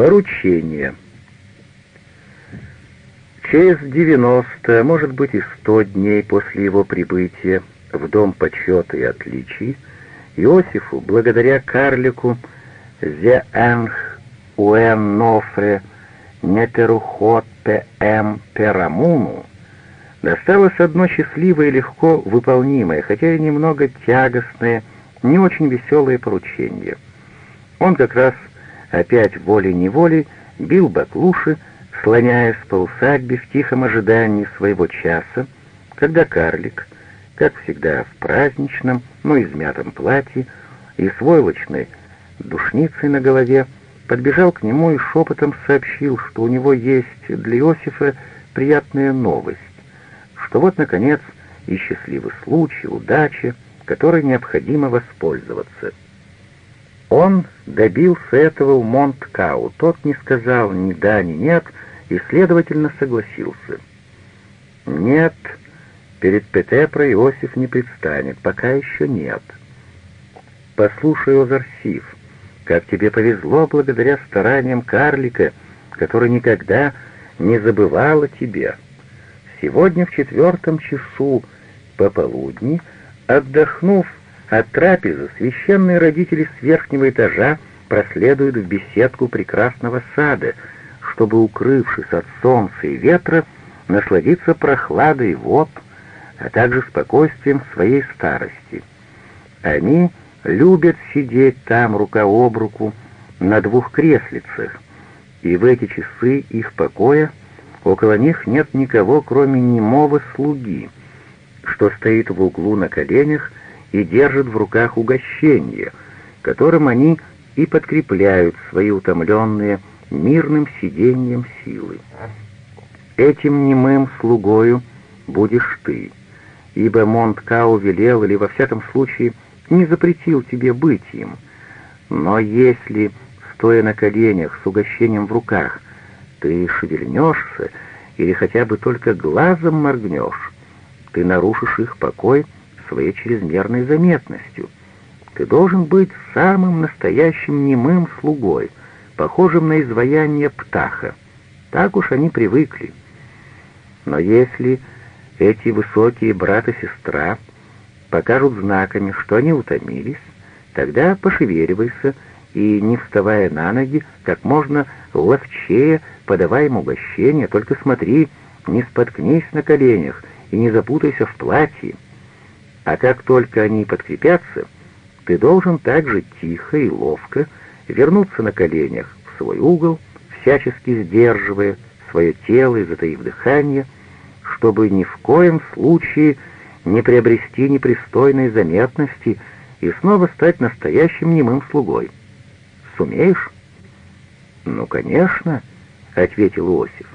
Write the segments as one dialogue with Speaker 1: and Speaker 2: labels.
Speaker 1: Поручение. Через 90, может быть и 100 дней после его прибытия в Дом почета и отличий, Иосифу, благодаря карлику «Зе энх уэн нофре нетерухот пе эм перамуну», досталось одно счастливое и легко выполнимое, хотя и немного тягостное, не очень веселое поручение. Он как раз опять волей-неволей бил баклуши, слоняясь по усадьбе в тихом ожидании своего часа, когда карлик, как всегда в праздничном, но измятом платье и с войлочной душницей на голове, подбежал к нему и шепотом сообщил, что у него есть для Иосифа приятная новость, что вот, наконец, и счастливый случай, удача, которой необходимо воспользоваться. Он добился этого у Монткау, тот не сказал ни да, ни нет, и, следовательно, согласился. Нет, перед Петепро Иосиф не предстанет, пока еще нет. Послушай, Озарсив, как тебе повезло благодаря стараниям карлика, который никогда не забывал о тебе. Сегодня в четвертом часу пополудни, отдохнув от трапезы, священные родители с верхнего этажа проследуют в беседку прекрасного сада, чтобы, укрывшись от солнца и ветра, насладиться прохладой вод, а также спокойствием своей старости. Они любят сидеть там рука об руку на двух креслицах, и в эти часы их покоя около них нет никого, кроме немого слуги, что стоит в углу на коленях и держит в руках угощение, которым они и подкрепляют свои утомленные мирным сиденьем силы. Этим немым слугою будешь ты, ибо Монткау велел или во всяком случае не запретил тебе быть им. Но если, стоя на коленях с угощением в руках, ты шевельнешься или хотя бы только глазом моргнешь, ты нарушишь их покой своей чрезмерной заметностью. Ты должен быть самым настоящим немым слугой, похожим на изваяние птаха. Так уж они привыкли. Но если эти высокие брат и сестра покажут знаками, что они утомились, тогда пошевеливайся и, не вставая на ноги, как можно ловчее подавай им угощение, только смотри, не споткнись на коленях и не запутайся в платье. А как только они подкрепятся, ты должен также тихо и ловко вернуться на коленях в свой угол, всячески сдерживая свое тело и затаив дыхание, чтобы ни в коем случае не приобрести непристойной заметности и снова стать настоящим немым слугой. Сумеешь? «Ну, конечно», — ответил Иосиф.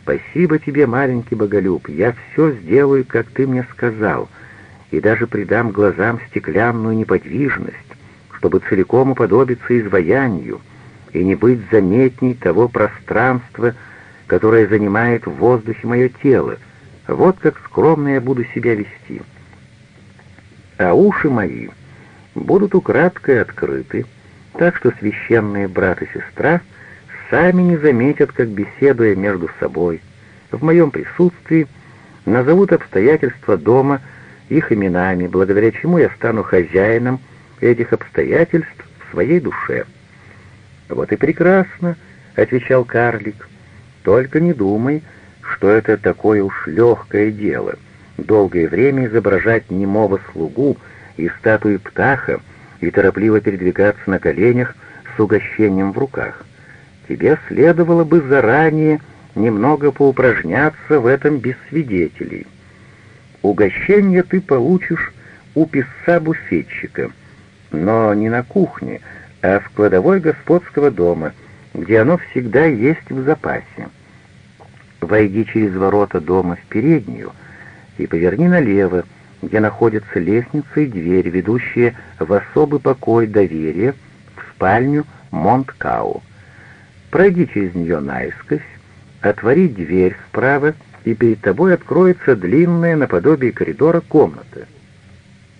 Speaker 1: «Спасибо тебе, маленький боголюб, я все сделаю, как ты мне сказал, и даже придам глазам стеклянную неподвижность, чтобы целиком уподобиться изваянию и не быть заметней того пространства, которое занимает в воздухе мое тело. Вот как скромно я буду себя вести. А уши мои будут украдкой открыты, так что священные брат и сестра сами не заметят, как, беседуя между собой, в моем присутствии, назовут обстоятельства дома их именами, благодаря чему я стану хозяином этих обстоятельств в своей душе. «Вот и прекрасно», — отвечал карлик, — «только не думай, что это такое уж легкое дело, долгое время изображать немого слугу и статуи птаха, и торопливо передвигаться на коленях с угощением в руках. Тебе следовало бы заранее немного поупражняться в этом без свидетелей. Угощение ты получишь у писца-буфетчика, но не на кухне, а в кладовой господского дома, где оно всегда есть в запасе. Войди через ворота дома в переднюю и поверни налево, где находятся лестница и дверь, ведущие в особый покой доверия, в спальню Монткау. Пройди через нее наискось, отвори дверь справа, и перед тобой откроется длинная наподобие коридора комната.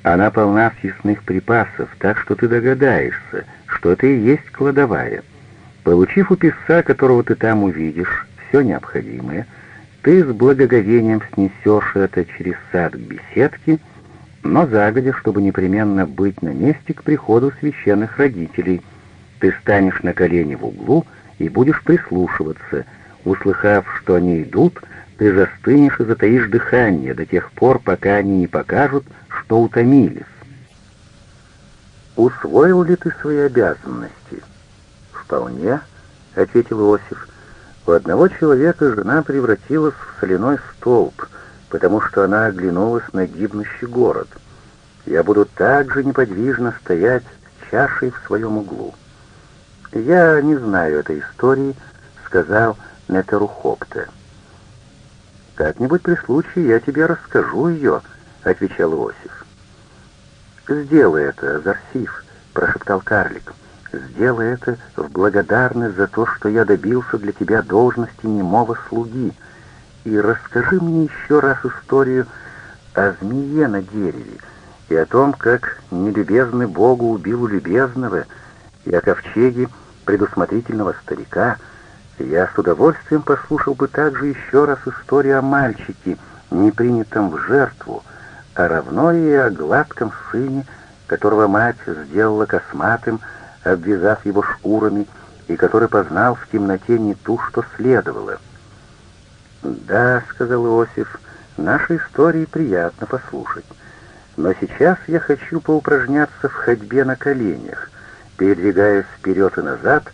Speaker 1: Она полна съестных припасов, так что ты догадаешься, что это и есть кладовая. Получив у писца, которого ты там увидишь, все необходимое, ты с благоговением снесешь это через сад к беседке, но загодя, чтобы непременно быть на месте к приходу священных родителей. Ты станешь на колени в углу и будешь прислушиваться. Услыхав, что они идут, ты застынешь и затаишь дыхание до тех пор, пока они не покажут, что утомились. Усвоил ли ты свои обязанности? «Вполне», — ответил Иосиф. «У одного человека жена превратилась в соляной столб, потому что она оглянулась на гибнущий город. Я буду так же неподвижно стоять с чашей в своем углу». «Я не знаю этой истории», — сказал Нетерухопте. «Как-нибудь при случае я тебе расскажу ее», — отвечал Иосиф. «Сделай это, Зарсив», — прошептал карлик. Сделай это в благодарность за то, что я добился для тебя должности немого слуги. И расскажи мне еще раз историю о змее на дереве и о том, как нелюбезный Богу убил любезного, и о ковчеге предусмотрительного старика. Я с удовольствием послушал бы также еще раз историю о мальчике, не принятом в жертву, а равно и о гладком сыне, которого мать сделала косматым, обвязав его шкурами, и который познал в темноте не ту, что следовало. «Да», — сказал Иосиф, — «наши истории приятно послушать. Но сейчас я хочу поупражняться в ходьбе на коленях, передвигаясь вперед и назад,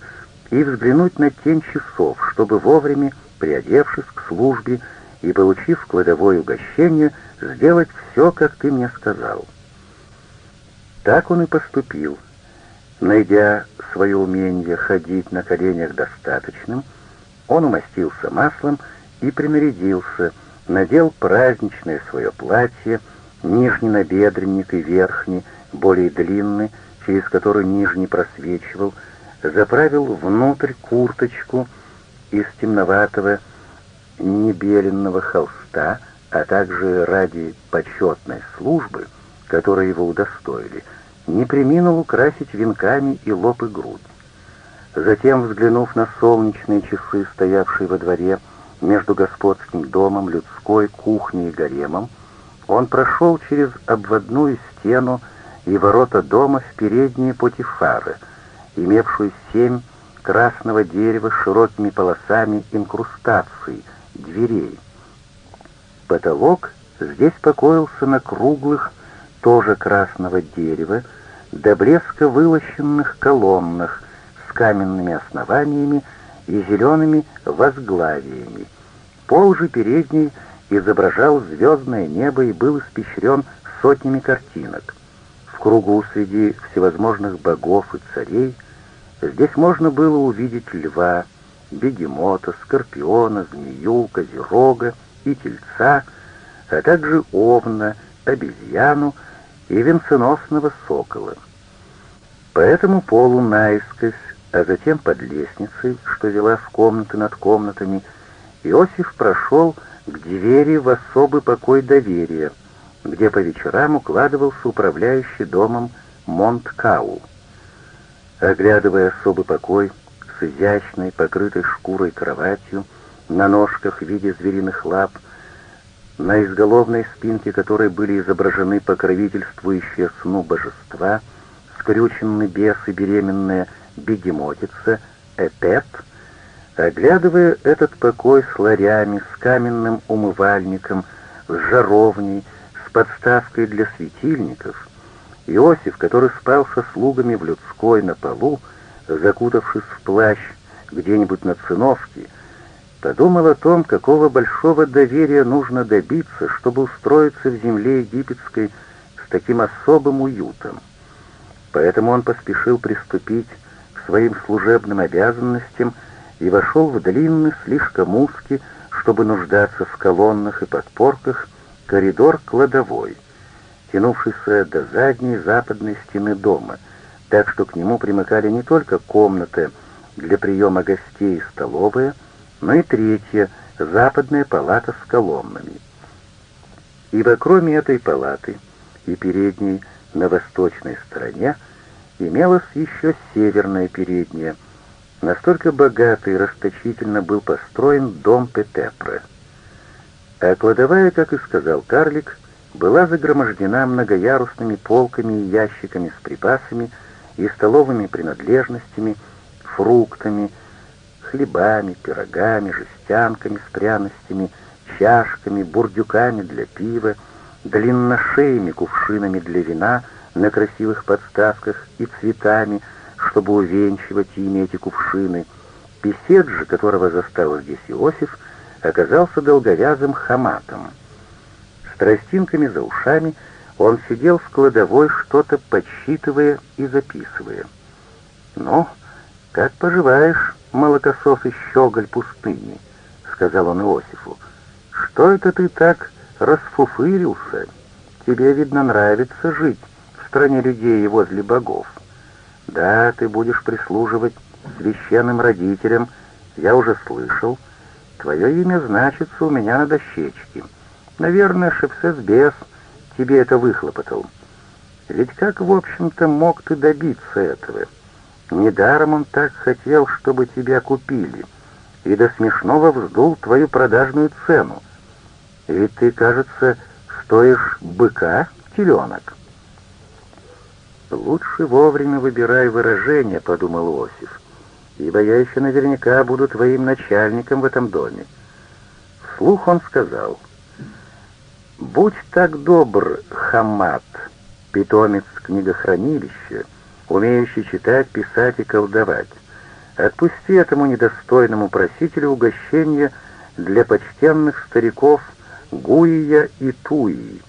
Speaker 1: и взглянуть на тень часов, чтобы вовремя, приодевшись к службе и получив кладовое угощение, сделать все, как ты мне сказал». Так он и поступил, Найдя свое умение ходить на коленях достаточным, он умастился маслом и принарядился, надел праздничное свое платье, нижний набедренник и верхний, более длинный, через который нижний просвечивал, заправил внутрь курточку из темноватого небеленного холста, а также ради почетной службы, которой его удостоили — не приминул украсить венками и лоб и грудь. Затем, взглянув на солнечные часы, стоявшие во дворе между господским домом, людской, кухней и гаремом, он прошел через обводную стену и ворота дома в передние Потифары, имевшую семь красного дерева с широкими полосами инкрустаций, дверей. Потолок здесь покоился на круглых, тоже красного дерева, до блеска вылощенных колоннах с каменными основаниями и зелеными возглавиями. Пол же передний изображал звездное небо и был испещрен сотнями картинок. В кругу среди всевозможных богов и царей здесь можно было увидеть льва, бегемота, скорпиона, змею, козерога и тельца, а также овна, обезьяну, и венценосного сокола. По этому полу наискось, а затем под лестницей, что вела в комнаты над комнатами, Иосиф прошел к двери в особый покой доверия, где по вечерам укладывался управляющий домом Монткау. Оглядывая особый покой с изящной, покрытой шкурой кроватью, на ножках в виде звериных лап, на изголовной спинке которой были изображены покровительствующие сну божества, скрюченный бес и беременная бегемотица, Эпет, оглядывая этот покой с ларями, с каменным умывальником, с жаровней, с подставкой для светильников, Иосиф, который спал со слугами в людской на полу, закутавшись в плащ где-нибудь на циновке, подумал о том, какого большого доверия нужно добиться, чтобы устроиться в земле египетской с таким особым уютом. Поэтому он поспешил приступить к своим служебным обязанностям и вошел в длинный, слишком узкий, чтобы нуждаться в колоннах и подпорках, коридор кладовой, тянувшийся до задней западной стены дома, так что к нему примыкали не только комнаты для приема гостей и столовая, но и третья, западная палата с колоннами. Ибо кроме этой палаты и передней на восточной стороне имелась еще северная передняя, Настолько богато и расточительно был построен дом Петепре. А кладовая, как и сказал карлик, была загромождена многоярусными полками и ящиками с припасами и столовыми принадлежностями, фруктами, хлебами, пирогами, жестянками с пряностями, чашками, бурдюками для пива, длинношеями кувшинами для вина на красивых подставках и цветами, чтобы увенчивать ими эти кувшины. Песец же, которого застал здесь Иосиф, оказался долговязым хаматом. Тростинками за ушами он сидел в кладовой, что-то подсчитывая и записывая. «Ну, как поживаешь, молокосос и щеголь пустыни?» — сказал он Иосифу. «Что это ты так расфуфырился? Тебе, видно, нравится жить в стране людей и возле богов. Да, ты будешь прислуживать священным родителям, я уже слышал. Твое имя значится у меня на дощечке. Наверное, Шепсесбес тебе это выхлопотал. Ведь как, в общем-то, мог ты добиться этого? Недаром он так хотел, чтобы тебя купили, и до смешного вздул твою продажную цену. Ведь ты, кажется, стоишь быка, теленок. «Лучше вовремя выбирай выражение», — подумал Осиф, «ибо я еще наверняка буду твоим начальником в этом доме». Вслух он сказал, «Будь так добр, Хамат, питомец книгохранилища, умеющий читать, писать и колдовать, отпусти этому недостойному просителю угощение для почтенных стариков Гуия и Туи,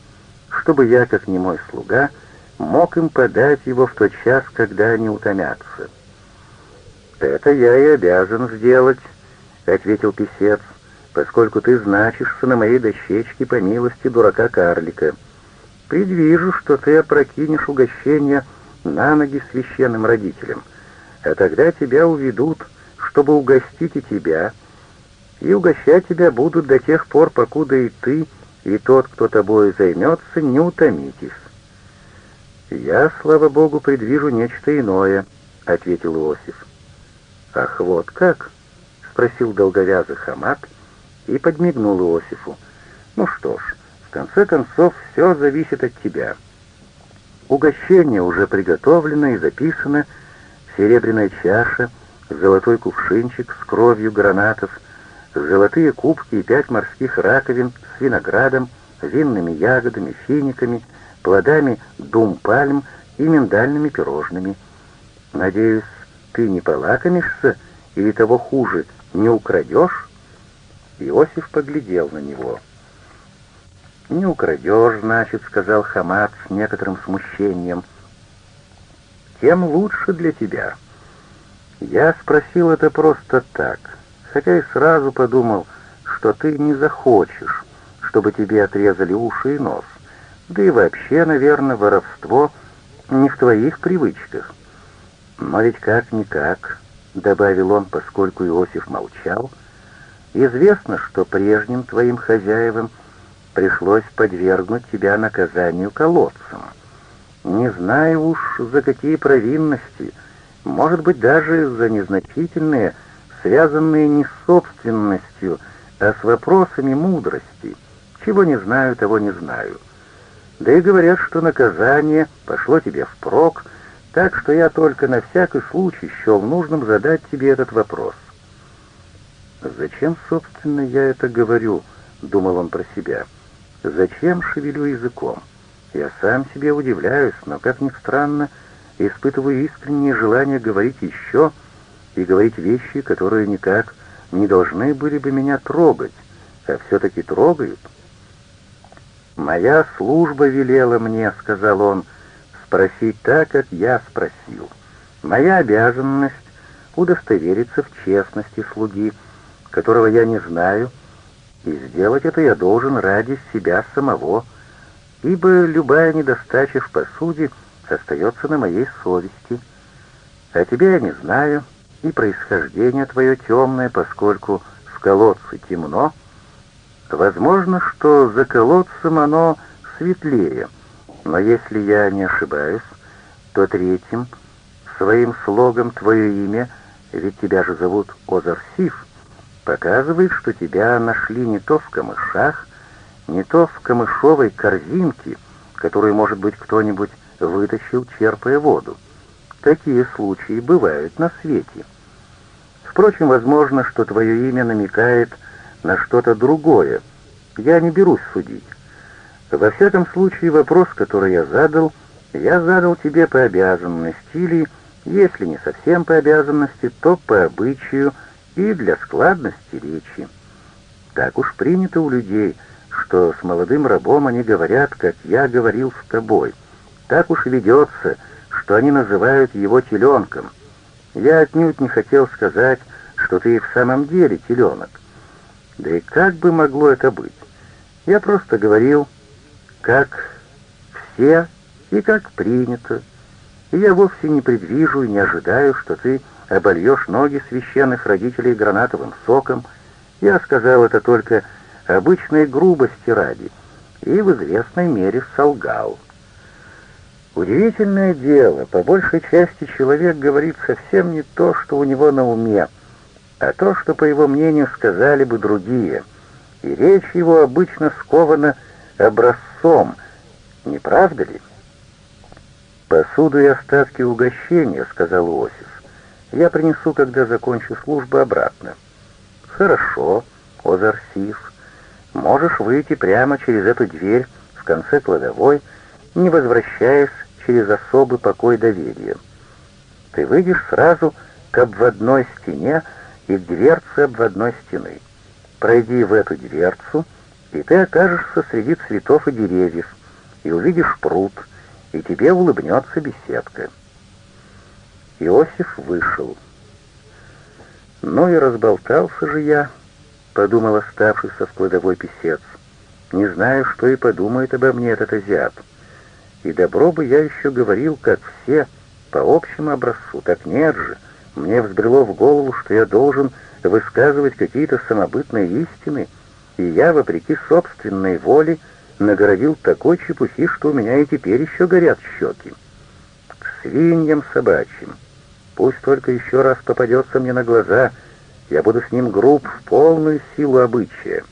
Speaker 1: чтобы я, как немой слуга, — мог им подать его в тот час, когда они утомятся. «Это я и обязан сделать», — ответил писец, «поскольку ты значишься на моей дощечке по милости дурака-карлика. Предвижу, что ты опрокинешь угощение на ноги священным родителям, а тогда тебя уведут, чтобы угостить и тебя, и угощать тебя будут до тех пор, покуда и ты, и тот, кто тобой займется, не утомитесь. «Я, слава богу, предвижу нечто иное», — ответил Иосиф. «Ах, вот как?» — спросил долговязый Хамат и подмигнул Иосифу. «Ну что ж, в конце концов, все зависит от тебя. Угощение уже приготовлено и записано, серебряная чаша, золотой кувшинчик с кровью гранатов, золотые кубки и пять морских раковин с виноградом, винными ягодами, финиками — плодами дум-пальм и миндальными пирожными. Надеюсь, ты не полакомишься или того хуже, не украдешь?» Иосиф поглядел на него. «Не украдешь, значит», — сказал Хамат с некоторым смущением. «Тем лучше для тебя». Я спросил это просто так, хотя и сразу подумал, что ты не захочешь, чтобы тебе отрезали уши и нос. Да и вообще, наверное, воровство не в твоих привычках. Но ведь как-никак, — добавил он, поскольку Иосиф молчал, — известно, что прежним твоим хозяевам пришлось подвергнуть тебя наказанию колодцам. Не знаю уж, за какие провинности, может быть, даже за незначительные, связанные не с собственностью, а с вопросами мудрости. Чего не знаю, того не знаю. Да и говорят, что наказание пошло тебе впрок, так что я только на всякий случай счел нужным задать тебе этот вопрос. «Зачем, собственно, я это говорю?» — думал он про себя. «Зачем шевелю языком? Я сам себе удивляюсь, но, как ни странно, испытываю искреннее желание говорить еще и говорить вещи, которые никак не должны были бы меня трогать, а все-таки трогают». «Моя служба велела мне, — сказал он, — спросить так, как я спросил. Моя обязанность — удостовериться в честности слуги, которого я не знаю, и сделать это я должен ради себя самого, ибо любая недостача в посуде остается на моей совести. А тебя я не знаю, и происхождение твое темное, поскольку в колодце темно, — Возможно, что за колодцем оно светлее, но если я не ошибаюсь, то третьим своим слогом твое имя ведь тебя же зовут Озарсив, показывает, что тебя нашли не то в камышах, не то в камышовой корзинке, которую, может быть, кто-нибудь вытащил, черпая воду. Такие случаи бывают на свете. Впрочем, возможно, что твое имя намекает на что-то другое. Я не берусь судить. Во всяком случае, вопрос, который я задал, я задал тебе по обязанности или, если не совсем по обязанности, то по обычаю и для складности речи. Так уж принято у людей, что с молодым рабом они говорят, как я говорил с тобой. Так уж ведется, что они называют его теленком. Я отнюдь не хотел сказать, что ты в самом деле теленок. Да и как бы могло это быть? Я просто говорил, как все и как принято. И я вовсе не предвижу и не ожидаю, что ты обольешь ноги священных родителей гранатовым соком. Я сказал это только обычной грубости ради и в известной мере солгал. Удивительное дело, по большей части человек говорит совсем не то, что у него на уме, а то, что, по его мнению, сказали бы другие. И речь его обычно скована образцом, не правда ли? «Посуду и остатки угощения», — сказал Иосиф. «Я принесу, когда закончу службу, обратно». «Хорошо, Озарсив. Можешь выйти прямо через эту дверь в конце кладовой, не возвращаясь через особый покой доверия. Ты выйдешь сразу к обводной стене и к дверце обводной стены. Пройди в эту дверцу, и ты окажешься среди цветов и деревьев, и увидишь пруд, и тебе улыбнется беседка. Иосиф вышел. «Ну и разболтался же я», — подумал оставшийся в кладовой писец. «Не знаю, что и подумает обо мне этот азиат. И добро бы я еще говорил, как все, по общему образцу, так нет же. Мне взбрело в голову, что я должен высказывать какие-то самобытные истины, и я, вопреки собственной воле, нагородил такой чепухи, что у меня и теперь еще горят щеки. К свиньям собачьим. Пусть только еще раз попадется мне на глаза, я буду с ним груб в полную силу обычая.